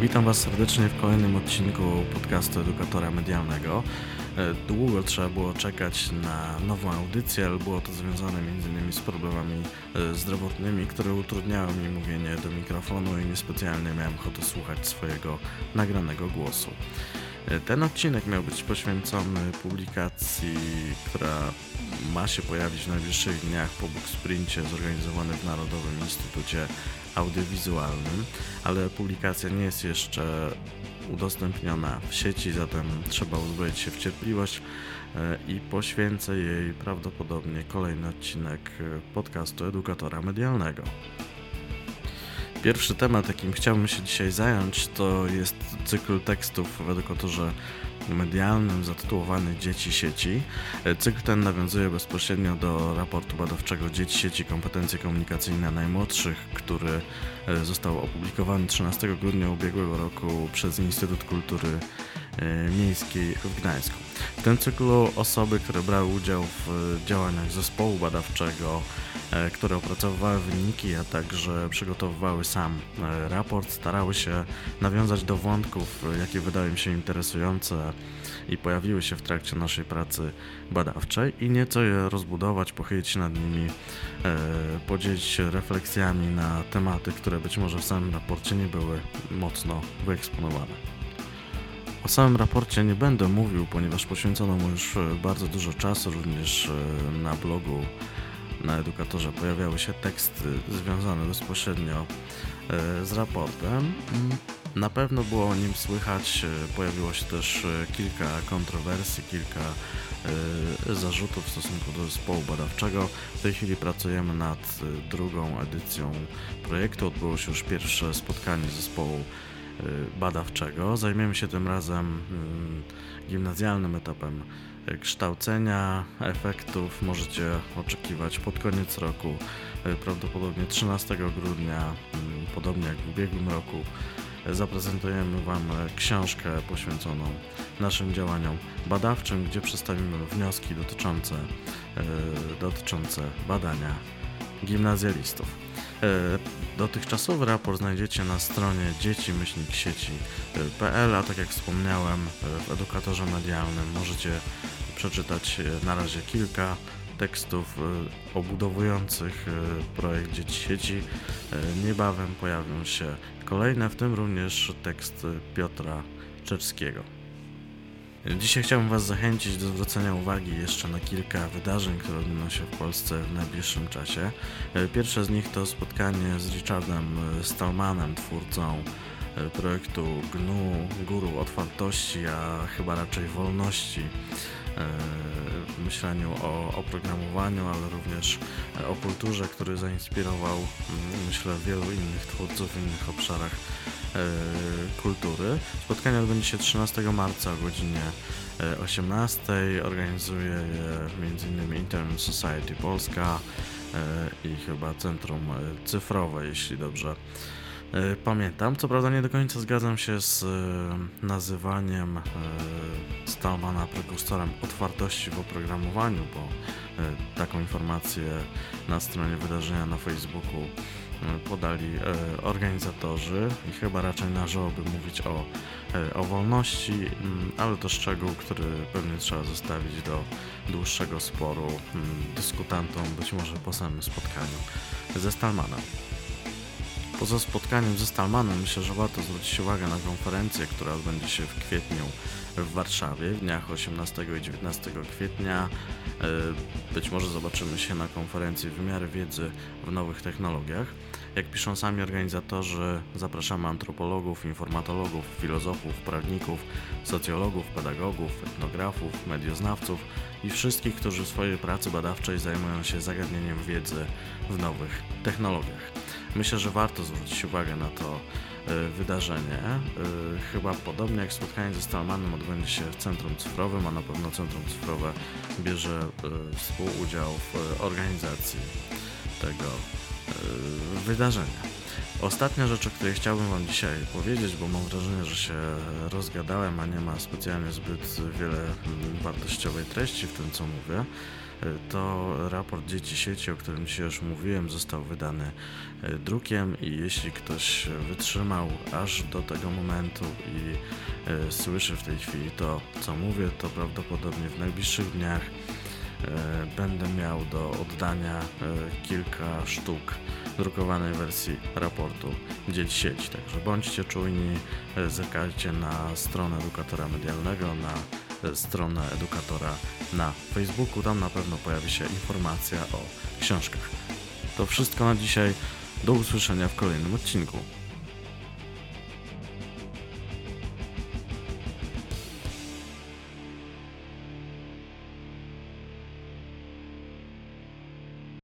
Witam Was serdecznie w kolejnym odcinku podcastu Edukatora Medialnego. E, długo trzeba było czekać na nową audycję, ale było to związane m.in. z problemami e, zdrowotnymi, które utrudniały mi mówienie do mikrofonu i niespecjalnie miałem ochotę słuchać swojego nagranego głosu. E, ten odcinek miał być poświęcony publikacji, która ma się pojawić w najbliższych dniach po Book Sprincie zorganizowanym w Narodowym Instytucie Audiowizualnym, ale publikacja nie jest jeszcze udostępniona w sieci, zatem trzeba uzbroić się w cierpliwość e, i poświęcę jej prawdopodobnie kolejny odcinek e, podcastu edukatora medialnego. Pierwszy temat, jakim chciałbym się dzisiaj zająć, to jest cykl tekstów w edukatorze medialnym zatytułowany Dzieci sieci. E, cykl ten nawiązuje bezpośrednio do raportu badawczego Dzieci sieci kompetencje komunikacyjne najmłodszych, który e, został opublikowany 13 grudnia ubiegłego roku przez Instytut Kultury Miejskiej w Gdańsku. W tym cyklu osoby, które brały udział w działaniach zespołu badawczego, które opracowywały wyniki, a także przygotowywały sam raport, starały się nawiązać do wątków, jakie wydały mi się interesujące i pojawiły się w trakcie naszej pracy badawczej i nieco je rozbudować, pochylić się nad nimi, e, podzielić się refleksjami na tematy, które być może w samym raporcie nie były mocno wyeksponowane. O samym raporcie nie będę mówił, ponieważ poświęcono mu już bardzo dużo czasu, również e, na blogu na edukatorze pojawiały się teksty związane bezpośrednio e, z raportem. Na pewno było o nim słychać, e, pojawiło się też e, kilka kontrowersji, kilka e, zarzutów w stosunku do zespołu badawczego. W tej chwili pracujemy nad drugą edycją projektu. Odbyło się już pierwsze spotkanie zespołu badawczego. Zajmiemy się tym razem mm, gimnazjalnym etapem kształcenia. Efektów możecie oczekiwać pod koniec roku, prawdopodobnie 13 grudnia, mm, podobnie jak w ubiegłym roku zaprezentujemy Wam książkę poświęconą naszym działaniom badawczym, gdzie przedstawimy wnioski dotyczące, e, dotyczące badania gimnazjalistów. E, dotychczasowy raport znajdziecie na stronie dzieci-sieci.pl, a tak jak wspomniałem w edukatorze medialnym możecie przeczytać na razie kilka tekstów obudowujących projekt Dzieci Sieci. Niebawem pojawią się kolejne, w tym również tekst Piotra Czerskiego. Dzisiaj chciałbym Was zachęcić do zwrócenia uwagi jeszcze na kilka wydarzeń, które odbędą się w Polsce w najbliższym czasie. Pierwsze z nich to spotkanie z Richardem Stallmanem, twórcą projektu GNU, guru otwartości, a chyba raczej wolności w myśleniu o oprogramowaniu, ale również o kulturze, który zainspirował, myślę, wielu innych twórców w innych obszarach e, kultury. Spotkanie odbędzie się 13 marca o godzinie 18. E, Organizuje je m.in. Internet Society Polska e, i chyba Centrum Cyfrowe, jeśli dobrze E, pamiętam. Co prawda nie do końca zgadzam się z e, nazywaniem e, Stallmana prekursorem otwartości w oprogramowaniu, bo taką informację na stronie wydarzenia na Facebooku podali organizatorzy i chyba raczej należałoby mówić o, o wolności, mm, ale to szczegół, który pewnie trzeba zostawić do dłuższego sporu mm, dyskutantom, być może po samym spotkaniu ze Stallmanem. Poza spotkaniem ze Stalmanem myślę, że warto zwrócić uwagę na konferencję, która odbędzie się w kwietniu w Warszawie w dniach 18 i 19 kwietnia. E, być może zobaczymy się na konferencji Wymiary Wiedzy w Nowych Technologiach. Jak piszą sami organizatorzy, zapraszamy antropologów, informatologów, filozofów, prawników, socjologów, pedagogów, etnografów, medioznawców i wszystkich, którzy w swojej pracy badawczej zajmują się zagadnieniem wiedzy w nowych technologiach. Myślę, że warto zwrócić uwagę na to e, wydarzenie. E, chyba podobnie jak spotkanie ze Stalmanem odbędzie się w Centrum Cyfrowym, a na pewno Centrum Cyfrowe bierze e, współudział w organizacji tego wydarzenia. Ostatnia rzecz, o której chciałbym Wam dzisiaj powiedzieć, bo mam wrażenie, że się rozgadałem, a nie ma specjalnie zbyt wiele wartościowej treści w tym, co mówię, to raport Dzieci Sieci, o którym dzisiaj już mówiłem, został wydany drukiem i jeśli ktoś wytrzymał aż do tego momentu i słyszy w tej chwili to, co mówię, to prawdopodobnie w najbliższych dniach będę miał do oddania kilka sztuk drukowanej wersji raportu Dzieci Sieci. Także bądźcie czujni, zerkajcie na stronę edukatora medialnego, na stronę edukatora na Facebooku. Tam na pewno pojawi się informacja o książkach. To wszystko na dzisiaj. Do usłyszenia w kolejnym odcinku.